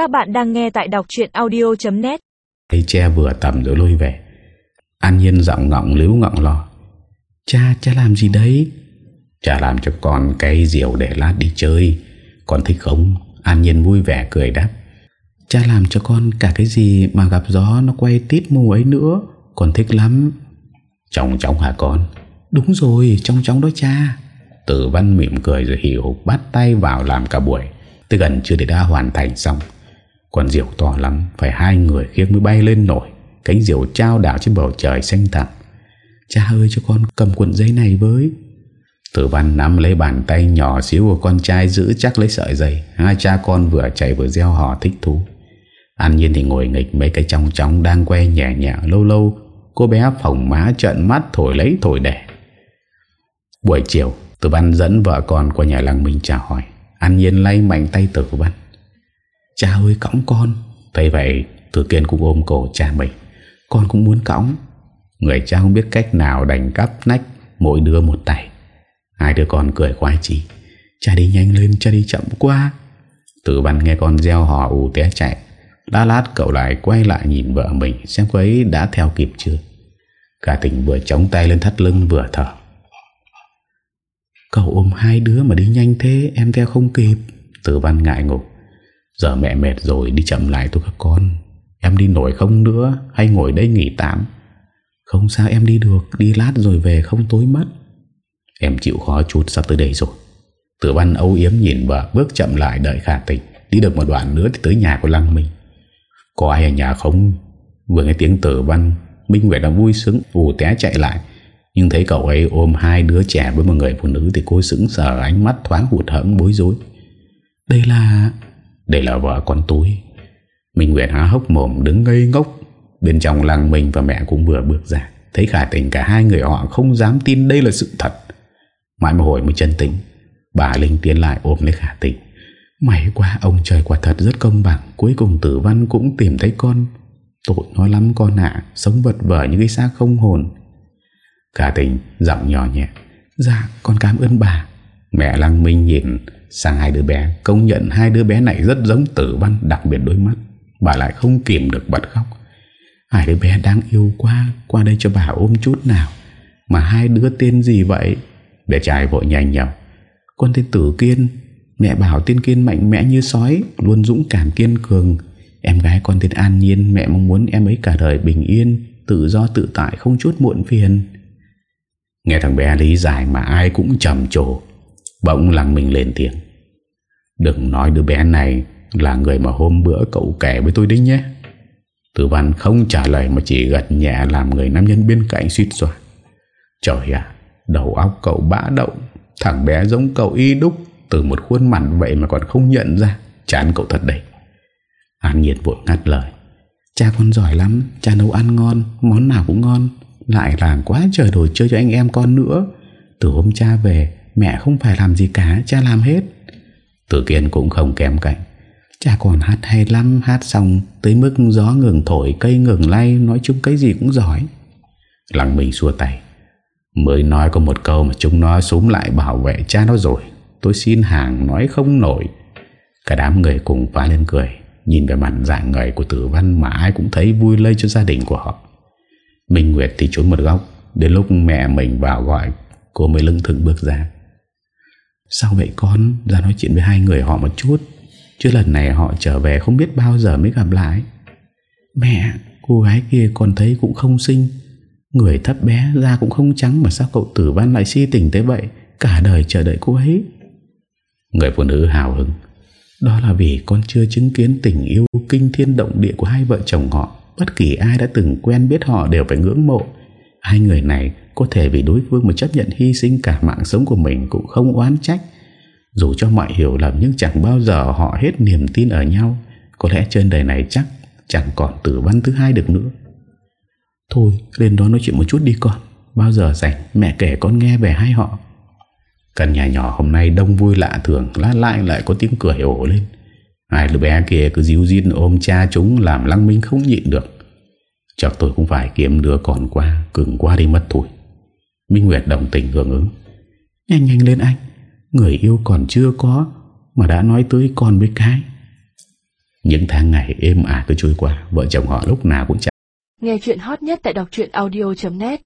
Các bạn đang nghe tại đọc chuyện audio.net cây tre vừa tầm rồi lôi về. An nhiên giọng ngọng líu ngọng lo. Cha, cha làm gì đấy? Cha làm cho con cây diều để lát đi chơi. Con thích không? An nhiên vui vẻ cười đáp. Cha làm cho con cả cái gì mà gặp gió nó quay tít mù ấy nữa. Con thích lắm. Chồng chóng hả con? Đúng rồi, trong chóng đó cha. Tử văn mỉm cười rồi hiểu bắt tay vào làm cả buổi. Tới gần chưa để đã hoàn thành xong còn diều to lắm, Phải hai người khiếc mới bay lên nổi. Cánh diều trao đảo trên bầu trời xanh thẳm. Cha ơi cho con cầm cuộn giấy này với. Tử văn nắm lấy bàn tay nhỏ xíu của con trai Giữ chắc lấy sợi dây. Hai cha con vừa chạy vừa gieo hò thích thú. An nhiên thì ngồi nghịch mấy cái trong trong Đang que nhẹ nhẹ, lâu lâu Cô bé phỏng má trận mắt thổi lấy thổi đẻ. Buổi chiều, Tử văn dẫn vợ con qua nhà làng mình chào hỏi. An nhiên lay mạnh tay tử văn. Cha ơi, cõng con. Thấy vậy, Tử kiên cũng ôm cổ cha mình. Con cũng muốn cõng. Người cha không biết cách nào đành cắp nách Mỗi đứa một tay. Hai đứa con cười khoái chí. Cha đi nhanh lên, cha đi chậm quá. Tử văn nghe con gieo hò ù té chạy. Đá lát cậu lại quay lại nhìn vợ mình, Xem cô ấy đã theo kịp chưa. Cả tỉnh vừa chống tay lên thắt lưng vừa thở. Cậu ôm hai đứa mà đi nhanh thế, Em theo không kịp. Tử văn ngại ngục Giờ mẹ mệt rồi, đi chậm lại tôi các con. Em đi nổi không nữa, Hay ngồi đây nghỉ tạm? Không sao, em đi được, Đi lát rồi về, không tối mất. Em chịu khó chút, sắp tới đây rồi. Tử văn âu yếm nhìn vợ, Bước chậm lại đợi khả tình Đi được một đoạn nữa thì tới nhà của Lăng Minh. Có ai ở nhà không? Vừa nghe tiếng tử văn, Minh Nguyệt đã vui sướng, ù té chạy lại. Nhưng thấy cậu ấy ôm hai đứa trẻ với một người phụ nữ Thì cô sững sờ, ánh mắt thoáng hụt hẫng bối rối. Đây là đây là vợ con tôi. Minh Nguyệt há hốc mồm đứng ngây ngốc. Bên trong làng mình và mẹ cũng vừa bước ra. Thấy khả tình cả hai người họ không dám tin đây là sự thật. Mãi một hồi mới chân tính Bà Linh tiến lại ôm lấy khả tình. May quá, ông trời quả thật rất công bằng. Cuối cùng tử văn cũng tìm thấy con. Tội nó lắm con ạ. Sống vật vờ những cái xác không hồn. Khả tình giọng nhỏ nhẹ. Dạ con cảm ơn bà. Mẹ Lăng Minh nhìn sang hai đứa bé, Công nhận hai đứa bé này rất giống tử văn, Đặc biệt đôi mắt. Bà lại không kìm được bật khóc. Hai đứa bé đang yêu quá, Qua đây cho bà ôm chút nào. Mà hai đứa tên gì vậy? Bé trai vội nhanh nhau Con tên Tử Kiên. Mẹ bảo tên Kiên mạnh mẽ như sói, Luôn dũng cảm kiên cường. Em gái con tên An Nhiên, Mẹ mong muốn em ấy cả đời bình yên, Tự do tự tại, không chút muộn phiền. Nghe thằng bé lý giải Mà ai cũng trầm trồ. Bỗng lặng mình lên tiếng. Đừng nói đứa bé này Là người mà hôm bữa cậu kể với tôi đấy nhé. Tử văn không trả lời Mà chỉ gật nhẹ làm người nam nhân bên cạnh suýt xoa. Trời ạ, Đầu óc cậu bã động, Thằng bé giống cậu y đúc Từ một khuôn mặt vậy mà còn không nhận ra, Chán cậu thật đấy. An nhiệt vội ngắt lời. Cha con giỏi lắm, Cha nấu ăn ngon, Món nào cũng ngon, Lại làm quá trời đồ chơi cho anh em con nữa. Từ hôm cha về Mẹ không phải làm gì cả, Cha làm hết. Tử Kiên cũng không kém cạnh. Cha còn hát hay lắm, Hát xong, tới mức gió ngừng thổi, Cây ngừng lay, Nói chung cái gì cũng giỏi. Lăng mình xua tay. Mới nói có một câu mà chúng nó súng lại bảo vệ cha nó rồi. Tôi xin hàng nói không nổi. Cả đám người cùng phá lên cười, Nhìn về mặt dạng người của tử văn Mà ai cũng thấy vui lây cho gia đình của họ. Minh Nguyệt thì trốn một góc, Đến lúc mẹ mình vào gọi, Cô mới lưng thừng bước ra. Sao vậy con? Ra nói chuyện với hai người họ một chút. Chứ lần này họ trở về không biết bao giờ mới gặp lại. Mẹ, Cô gái kia con thấy cũng không xinh. Người thấp bé, da cũng không trắng Mà sao cậu tử văn lại si tình tới vậy? Cả đời chờ đợi cô ấy. Người phụ nữ hào hứng. Đó là vì con chưa chứng kiến tình yêu Kinh thiên động địa của hai vợ chồng họ. Bất kỳ ai đã từng quen biết họ Đều phải ngưỡng mộ. Hai người này có thể vì đối phương mà chấp nhận hy sinh cả mạng sống của mình Cũng không oán trách. Dù cho mọi hiểu lầm nhưng chẳng bao giờ họ hết niềm tin ở nhau. Có lẽ trên đời này chắc chẳng còn tử văn thứ hai được nữa. Thôi, lên đó nói chuyện một chút đi con. Bao giờ rảnh, mẹ kể con nghe về hai họ. Căn nhà nhỏ hôm nay đông vui lạ thường, Lát lại lại có tiếng cười ổ lên. Hai đứa bé kia cứ díu dít ôm cha chúng Làm lăng minh không nhịn được. Chắc tôi cũng phải kiếm đứa còn qua Cứng qua đi mất tuổi. Minh Nguyệt đồng tình hưởng ứng. Nhanh nhanh lên anh. Người yêu còn chưa có Mà đã nói tới con với cái. Những tháng ngày êm ả cứ trôi qua Vợ chồng họ lúc nào cũng chẳng Nghe chuyện hot nhất tại đọc audio.net